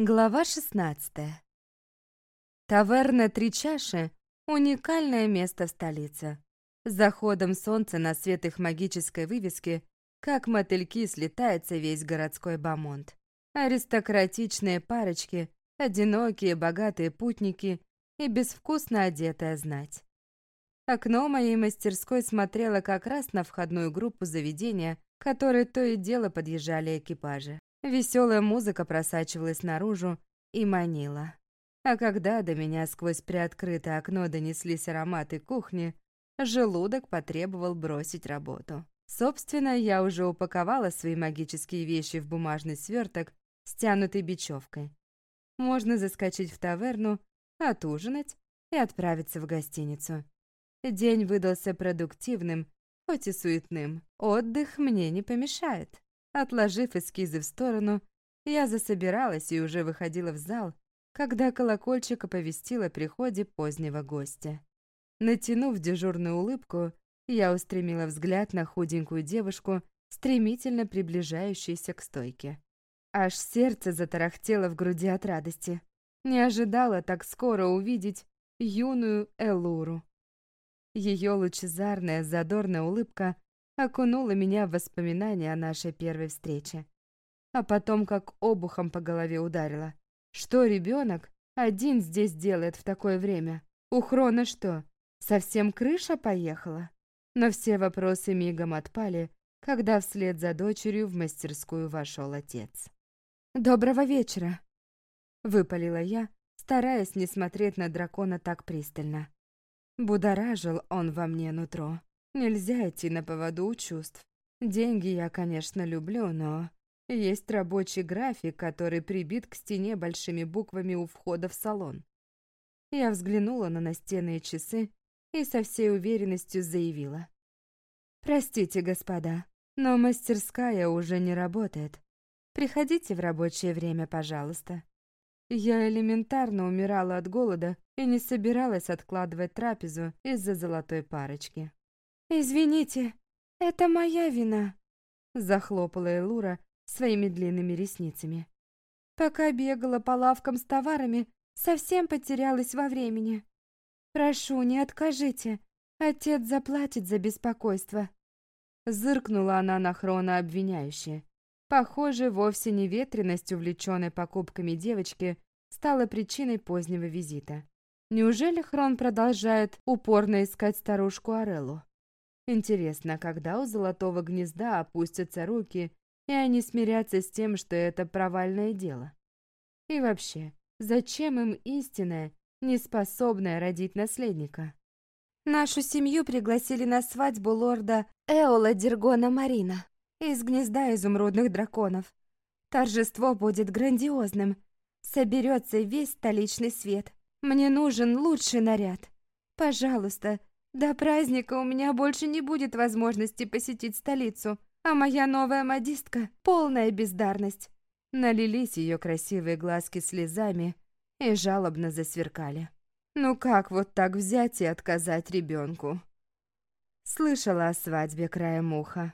Глава 16. Таверна «Три чаши» — уникальное место в столице. Заходом солнца на свет их магической вывески, как мотыльки, слетается весь городской бамонт. Аристократичные парочки, одинокие, богатые путники и безвкусно одетая знать. Окно моей мастерской смотрело как раз на входную группу заведения, которые то и дело подъезжали экипажи. Веселая музыка просачивалась наружу и манила. А когда до меня сквозь приоткрытое окно донеслись ароматы кухни, желудок потребовал бросить работу. Собственно, я уже упаковала свои магические вещи в бумажный сверток, стянутый бечевкой. Можно заскочить в таверну, отужинать и отправиться в гостиницу. День выдался продуктивным, хоть и суетным. Отдых мне не помешает. Отложив эскизы в сторону, я засобиралась и уже выходила в зал, когда колокольчик оповестил о приходе позднего гостя. Натянув дежурную улыбку, я устремила взгляд на худенькую девушку, стремительно приближающуюся к стойке. Аж сердце затарахтело в груди от радости. Не ожидала так скоро увидеть юную Элуру. Ее лучезарная задорная улыбка окунула меня в воспоминания о нашей первой встрече. А потом как обухом по голове ударила. Что ребенок один здесь делает в такое время? У Хрона что, совсем крыша поехала? Но все вопросы мигом отпали, когда вслед за дочерью в мастерскую вошел отец. «Доброго вечера!» — выпалила я, стараясь не смотреть на дракона так пристально. Будоражил он во мне нутро. Нельзя идти на поводу у чувств. Деньги я, конечно, люблю, но есть рабочий график, который прибит к стене большими буквами у входа в салон. Я взглянула на настенные часы и со всей уверенностью заявила. «Простите, господа, но мастерская уже не работает. Приходите в рабочее время, пожалуйста». Я элементарно умирала от голода и не собиралась откладывать трапезу из-за золотой парочки. «Извините, это моя вина», — захлопала Элура своими длинными ресницами. «Пока бегала по лавкам с товарами, совсем потерялась во времени. Прошу, не откажите, отец заплатит за беспокойство». Зыркнула она на Хрона обвиняюще. Похоже, вовсе не ветренность, увлеченной покупками девочки, стала причиной позднего визита. Неужели Хрон продолжает упорно искать старушку Ореллу? Интересно, когда у золотого гнезда опустятся руки, и они смирятся с тем, что это провальное дело? И вообще, зачем им истинная, неспособная родить наследника? Нашу семью пригласили на свадьбу лорда Эола Дергона Марина из гнезда изумрудных драконов. Торжество будет грандиозным. Соберется весь столичный свет. Мне нужен лучший наряд. Пожалуйста, до праздника у меня больше не будет возможности посетить столицу, а моя новая модистка — полная бездарность. Налились ее красивые глазки слезами и жалобно засверкали. Ну как вот так взять и отказать ребенку? Слышала о свадьбе краем уха.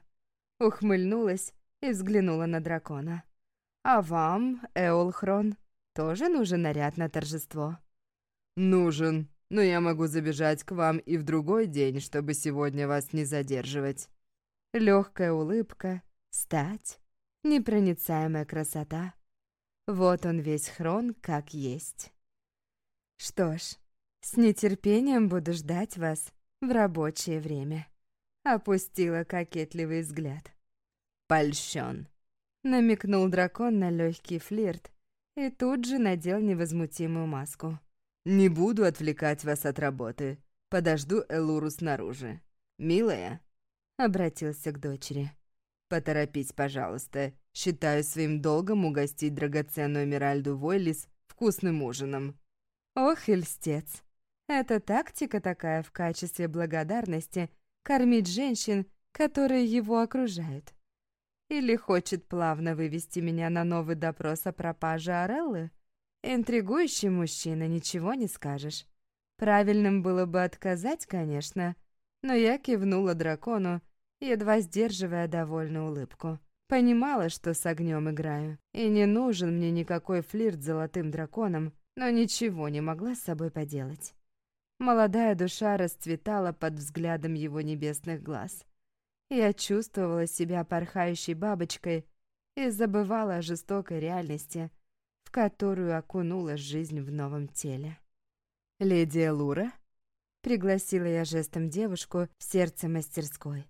Ухмыльнулась и взглянула на дракона. «А вам, Эолхрон, тоже нужен наряд на торжество?» «Нужен», но я могу забежать к вам и в другой день, чтобы сегодня вас не задерживать». Легкая улыбка, стать, непроницаемая красота. Вот он весь хрон как есть. Что ж, с нетерпением буду ждать вас в рабочее время. Опустила кокетливый взгляд. Польщен. Намекнул дракон на легкий флирт и тут же надел невозмутимую маску. «Не буду отвлекать вас от работы. Подожду Элуру снаружи. Милая?» Обратился к дочери. «Поторопись, пожалуйста. Считаю своим долгом угостить драгоценную Миральду Войлис вкусным ужином». «Ох, льстец. Это тактика такая в качестве благодарности кормить женщин, которые его окружают. Или хочет плавно вывести меня на новый допрос о пропаже Ореллы?» Интригующий мужчина, ничего не скажешь. Правильным было бы отказать, конечно, но я кивнула дракону, едва сдерживая довольную улыбку. Понимала, что с огнем играю, и не нужен мне никакой флирт с золотым драконом, но ничего не могла с собой поделать. Молодая душа расцветала под взглядом его небесных глаз. Я чувствовала себя порхающей бабочкой и забывала о жестокой реальности, которую окунула жизнь в новом теле. «Леди Лура?» — пригласила я жестом девушку в сердце мастерской.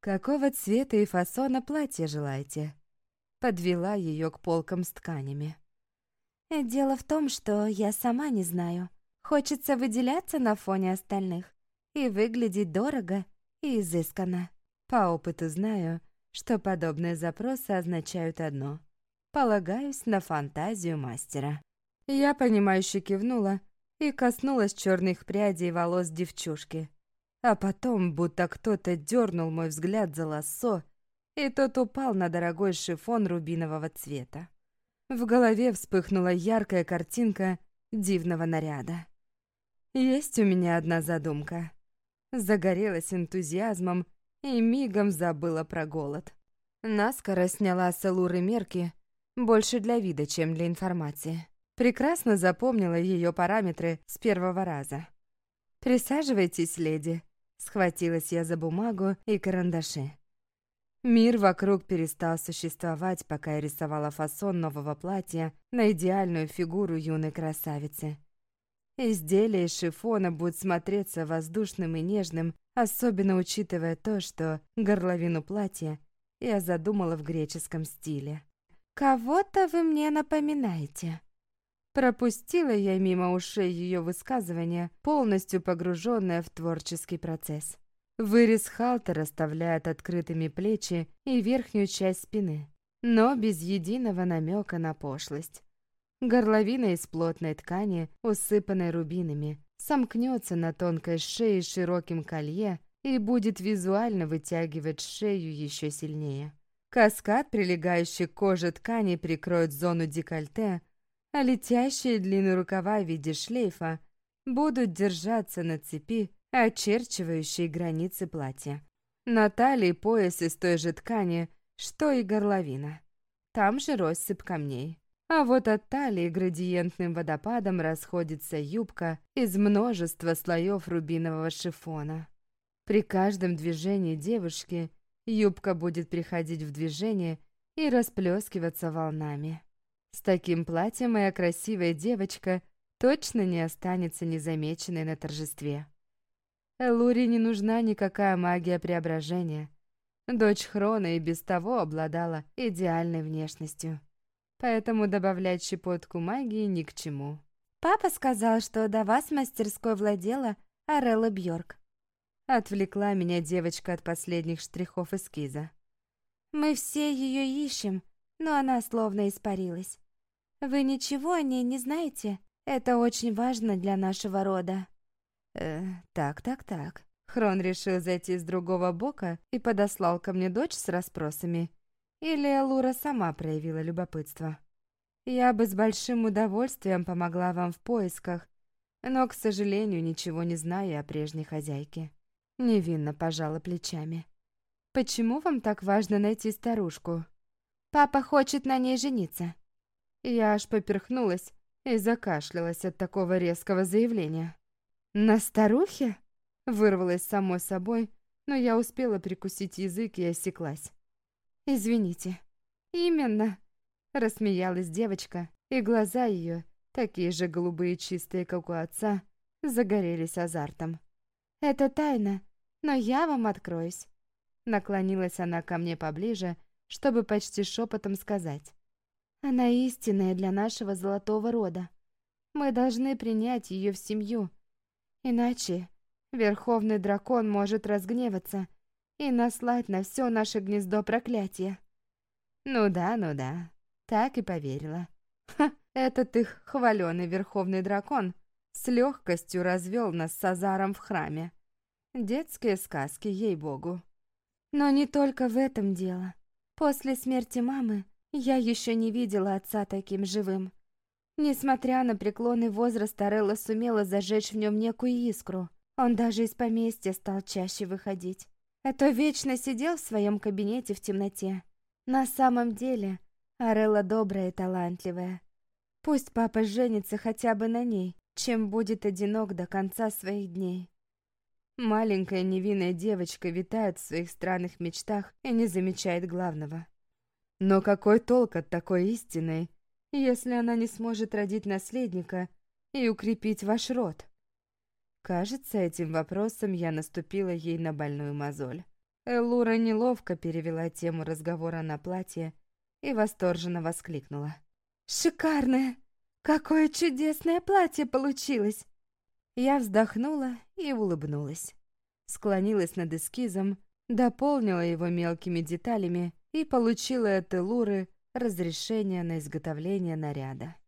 «Какого цвета и фасона платье желаете?» Подвела ее к полкам с тканями. «Дело в том, что я сама не знаю. Хочется выделяться на фоне остальных и выглядеть дорого и изысканно. По опыту знаю, что подобные запросы означают одно. Полагаюсь на фантазию мастера». Я, понимающе кивнула и коснулась черных прядей волос девчушки. А потом, будто кто-то дернул мой взгляд за лассо, и тот упал на дорогой шифон рубинового цвета. В голове вспыхнула яркая картинка дивного наряда. Есть у меня одна задумка. Загорелась энтузиазмом и мигом забыла про голод. Наскоро сняла с Элуры мерки, больше для вида, чем для информации. Прекрасно запомнила ее параметры с первого раза. «Присаживайтесь, леди», Схватилась я за бумагу и карандаши. Мир вокруг перестал существовать, пока я рисовала фасон нового платья на идеальную фигуру юной красавицы. Изделие из шифона будет смотреться воздушным и нежным, особенно учитывая то, что горловину платья я задумала в греческом стиле. «Кого-то вы мне напоминаете», Пропустила я мимо ушей ее высказывания, полностью погруженная в творческий процесс. Вырез халтера оставляет открытыми плечи и верхнюю часть спины, но без единого намека на пошлость. Горловина из плотной ткани, усыпанной рубинами, сомкнется на тонкой шее широким колье и будет визуально вытягивать шею еще сильнее. Каскад, прилегающий к коже ткани, прикроет зону декольте, а летящие длинные рукава в виде шлейфа будут держаться на цепи, очерчивающей границы платья. На талии пояс из той же ткани, что и горловина. Там же россыпь камней. А вот от талии градиентным водопадом расходится юбка из множества слоев рубинового шифона. При каждом движении девушки юбка будет приходить в движение и расплескиваться волнами. С таким платьем моя красивая девочка точно не останется незамеченной на торжестве. Элуре не нужна никакая магия преображения. Дочь Хрона и без того обладала идеальной внешностью. Поэтому добавлять щепотку магии ни к чему. «Папа сказал, что до вас мастерской владела Арелла Бьорк. Отвлекла меня девочка от последних штрихов эскиза. «Мы все ее ищем, но она словно испарилась. Вы ничего о ней не знаете? Это очень важно для нашего рода. Э, так, так, так. Хрон решил зайти с другого бока и подослал ко мне дочь с расспросами. Или Алура сама проявила любопытство. Я бы с большим удовольствием помогла вам в поисках, но, к сожалению, ничего не знаю о прежней хозяйке. Невинно пожала плечами. Почему вам так важно найти старушку? Папа хочет на ней жениться. Я аж поперхнулась и закашлялась от такого резкого заявления. «На старухе?» Вырвалась само собой, но я успела прикусить язык и осеклась. «Извините». «Именно», — рассмеялась девочка, и глаза ее, такие же голубые чистые, как у отца, загорелись азартом. «Это тайна, но я вам откроюсь». Наклонилась она ко мне поближе, чтобы почти шепотом сказать. Она истинная для нашего золотого рода. Мы должны принять ее в семью. Иначе Верховный Дракон может разгневаться и наслать на все наше гнездо проклятие. Ну да, ну да, так и поверила. Ха, этот их хваленый Верховный Дракон с легкостью развел нас с Азаром в храме. Детские сказки, ей-богу. Но не только в этом дело. После смерти мамы я еще не видела отца таким живым. Несмотря на преклонный возраст, Арелла сумела зажечь в нем некую искру. Он даже из поместья стал чаще выходить. А то вечно сидел в своем кабинете в темноте. На самом деле, Арелла добрая и талантливая. Пусть папа женится хотя бы на ней, чем будет одинок до конца своих дней. Маленькая невинная девочка витает в своих странных мечтах и не замечает главного. Но какой толк от такой истины, если она не сможет родить наследника и укрепить ваш род? Кажется, этим вопросом я наступила ей на больную мозоль. Элура неловко перевела тему разговора на платье и восторженно воскликнула. «Шикарное! Какое чудесное платье получилось! Я вздохнула и улыбнулась. Склонилась над эскизом, дополнила его мелкими деталями и получила от Элуры разрешение на изготовление наряда.